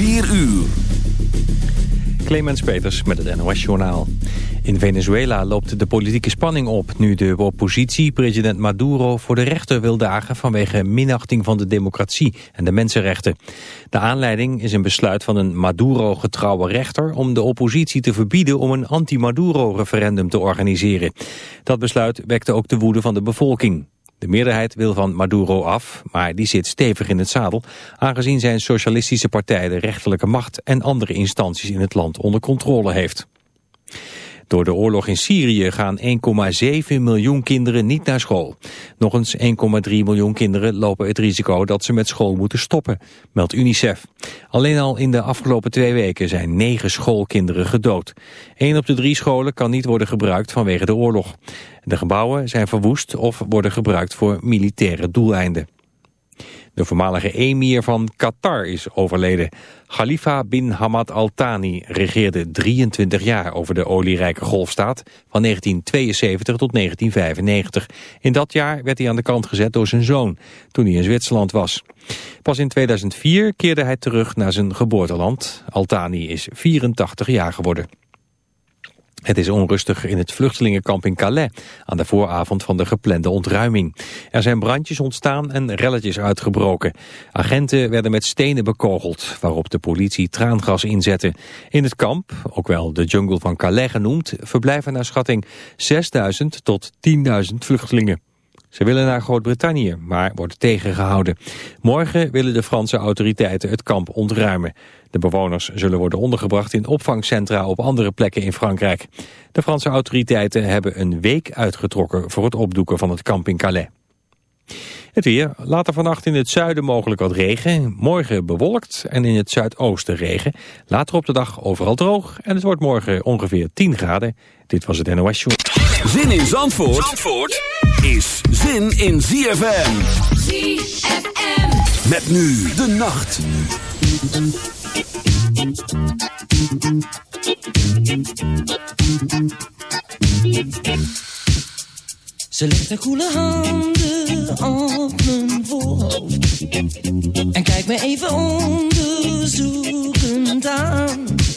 4 uur. Clemens Peters met het NOS Journaal. In Venezuela loopt de politieke spanning op... nu de oppositie president Maduro voor de rechter wil dagen... vanwege minachting van de democratie en de mensenrechten. De aanleiding is een besluit van een Maduro-getrouwe rechter... om de oppositie te verbieden om een anti-Maduro-referendum te organiseren. Dat besluit wekte ook de woede van de bevolking. De meerderheid wil van Maduro af, maar die zit stevig in het zadel... aangezien zijn socialistische partij de rechterlijke macht... en andere instanties in het land onder controle heeft. Door de oorlog in Syrië gaan 1,7 miljoen kinderen niet naar school. Nog eens 1,3 miljoen kinderen lopen het risico dat ze met school moeten stoppen, meldt UNICEF. Alleen al in de afgelopen twee weken zijn negen schoolkinderen gedood. Eén op de drie scholen kan niet worden gebruikt vanwege de oorlog. De gebouwen zijn verwoest of worden gebruikt voor militaire doeleinden. De voormalige emir van Qatar is overleden. Khalifa bin Hamad Al Thani regeerde 23 jaar over de olierijke golfstaat van 1972 tot 1995. In dat jaar werd hij aan de kant gezet door zijn zoon, toen hij in Zwitserland was. Pas in 2004 keerde hij terug naar zijn geboorteland. Al Thani is 84 jaar geworden. Het is onrustig in het vluchtelingenkamp in Calais aan de vooravond van de geplande ontruiming. Er zijn brandjes ontstaan en relletjes uitgebroken. Agenten werden met stenen bekogeld, waarop de politie traangas inzette. In het kamp, ook wel de jungle van Calais genoemd, verblijven naar schatting 6.000 tot 10.000 vluchtelingen. Ze willen naar Groot-Brittannië, maar worden tegengehouden. Morgen willen de Franse autoriteiten het kamp ontruimen. De bewoners zullen worden ondergebracht in opvangcentra op andere plekken in Frankrijk. De Franse autoriteiten hebben een week uitgetrokken voor het opdoeken van het kamp in Calais. Het weer. Later vannacht in het zuiden mogelijk wat regen. Morgen bewolkt en in het zuidoosten regen. Later op de dag overal droog. En het wordt morgen ongeveer 10 graden. Dit was het NOS Show. Zin in Zandvoort, Zandvoort is zin in ZFM. ZFM. Met nu de nacht. Ze legt haar koele handen op mijn voorhoofd En kijkt me even onderzoekend aan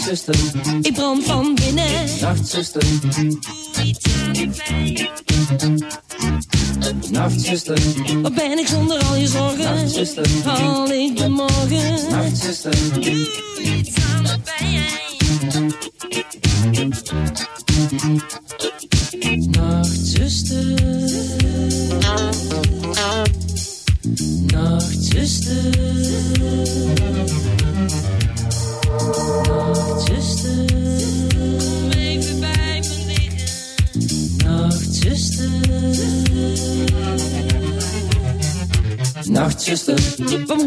Nachtzuster, Ik brand van binnen. nachtzuster, Doe iets aan de pijn. nachtzuster, Waar ben ik zonder al je zorgen? nachtzuster, Haal ik de morgen? nachtzuster, Doe iets aan de pijn.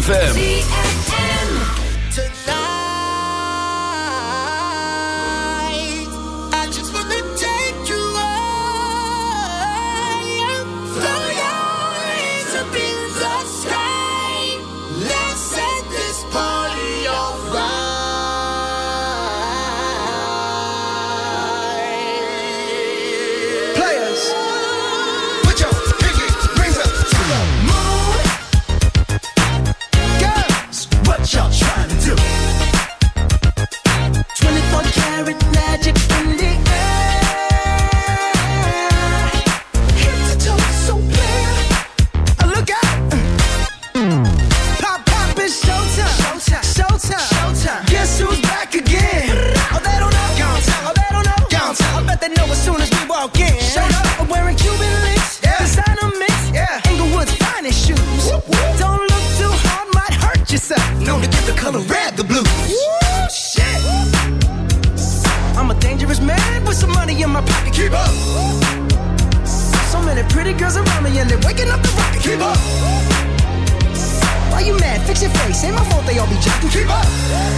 ZFM. they all be jacked. Keep up. Yeah.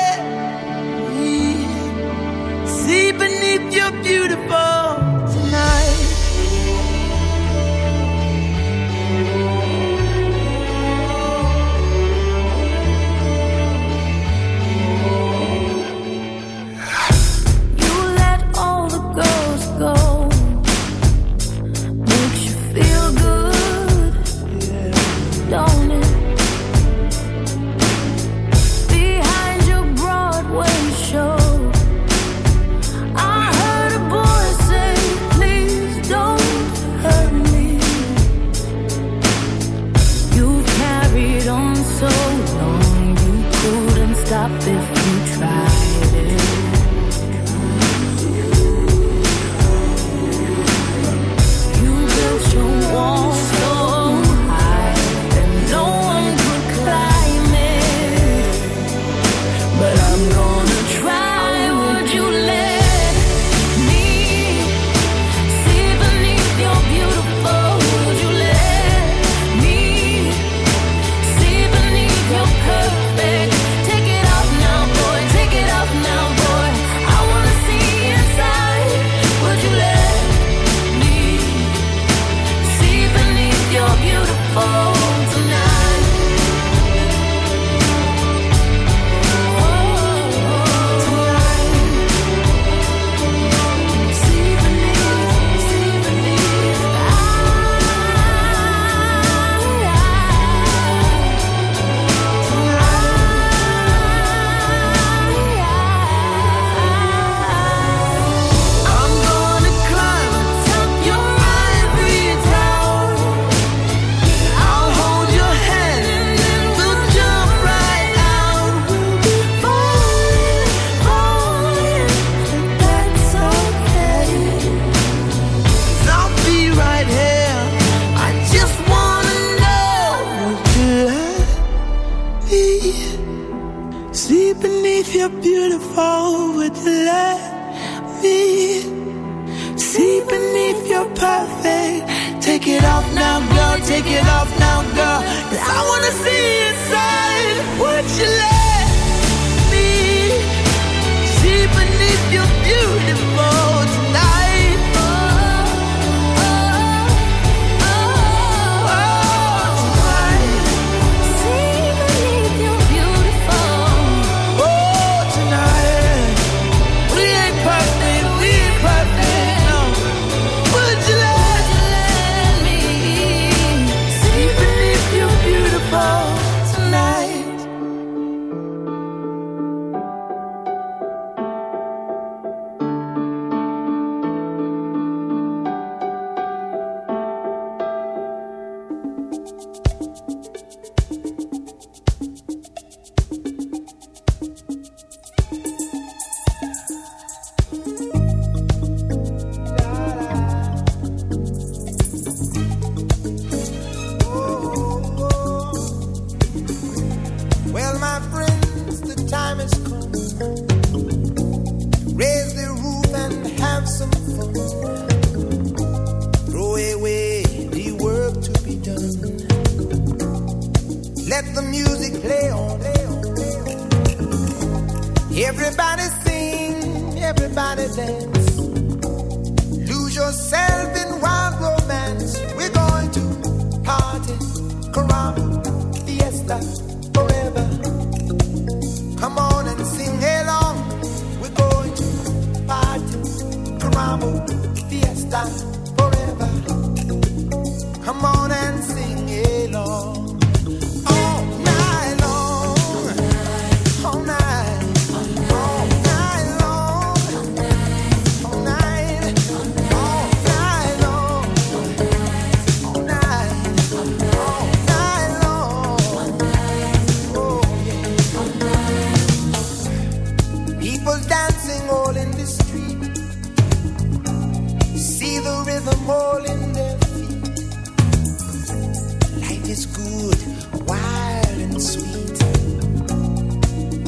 you're beautiful.